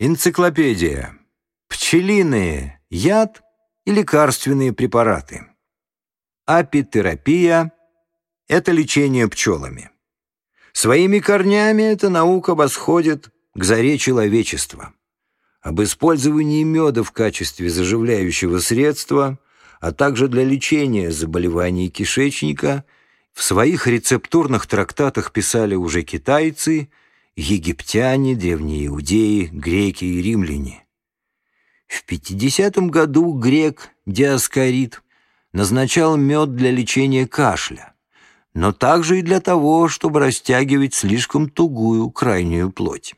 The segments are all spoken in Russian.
Энциклопедия. Пчелиные. Яд и лекарственные препараты. Апитерапия – это лечение пчелами. Своими корнями эта наука восходит к заре человечества. Об использовании меда в качестве заживляющего средства, а также для лечения заболеваний кишечника в своих рецептурных трактатах писали уже китайцы – египтяне, древние иудеи, греки и римляне. В 50 году грек Диаскорид назначал мед для лечения кашля, но также и для того, чтобы растягивать слишком тугую крайнюю плоть.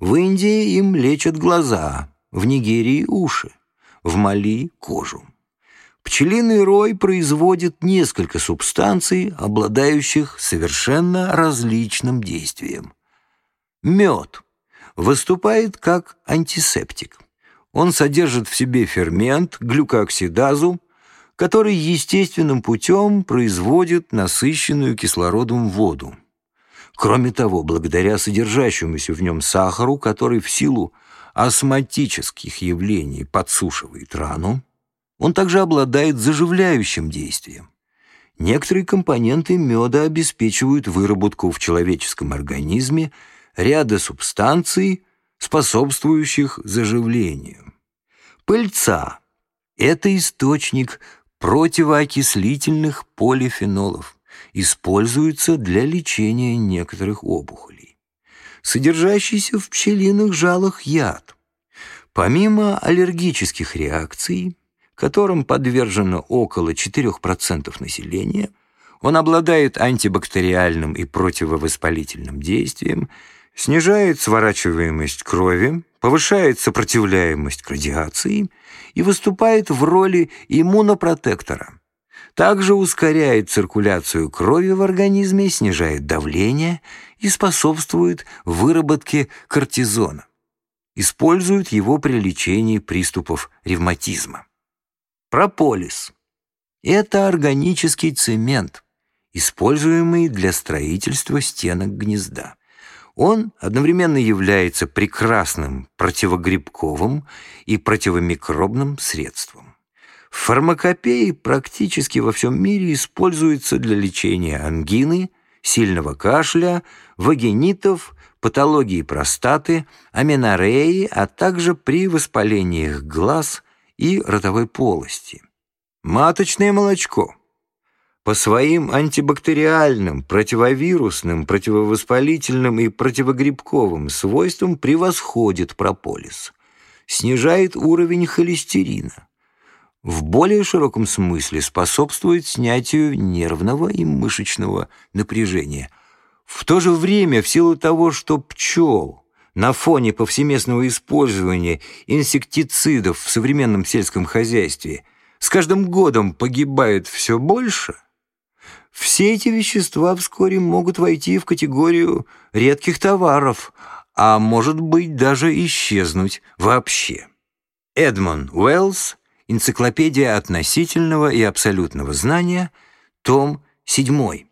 В Индии им лечат глаза, в Нигерии – уши, в Мали – кожу. Пчелиный рой производит несколько субстанций, обладающих совершенно различным действием. Мед выступает как антисептик. Он содержит в себе фермент, глюкооксидазу, который естественным путем производит насыщенную кислородом воду. Кроме того, благодаря содержащемуся в нем сахару, который в силу астматических явлений подсушивает рану, он также обладает заживляющим действием. Некоторые компоненты меда обеспечивают выработку в человеческом организме ряда субстанций, способствующих заживлению. Пыльца – это источник противоокислительных полифенолов, используется для лечения некоторых опухолей. Содержащийся в пчелиных жалах яд. Помимо аллергических реакций, которым подвержено около 4% населения, он обладает антибактериальным и противовоспалительным действием – снижает сворачиваемость крови, повышает сопротивляемость к радиации и выступает в роли иммунопротектора. Также ускоряет циркуляцию крови в организме, снижает давление и способствует выработке кортизона. Используют его при лечении приступов ревматизма. Прополис – это органический цемент, используемый для строительства стенок гнезда. Он одновременно является прекрасным противогрибковым и противомикробным средством. В фармакопее практически во всем мире используется для лечения ангины, сильного кашля, вагинитов, патологии простаты, аменореи, а также при воспалениях глаз и ротовой полости. Маточное молочко – по своим антибактериальным, противовирусным, противовоспалительным и противогрибковым свойствам превосходит прополис, снижает уровень холестерина, в более широком смысле способствует снятию нервного и мышечного напряжения. В то же время, в силу того, что пчел на фоне повсеместного использования инсектицидов в современном сельском хозяйстве с каждым годом погибает все больше – все эти вещества вскоре могут войти в категорию редких товаров, а может быть даже исчезнуть вообще. Эдмон Уэллс, Энциклопедия относительного и абсолютного знания, том 7.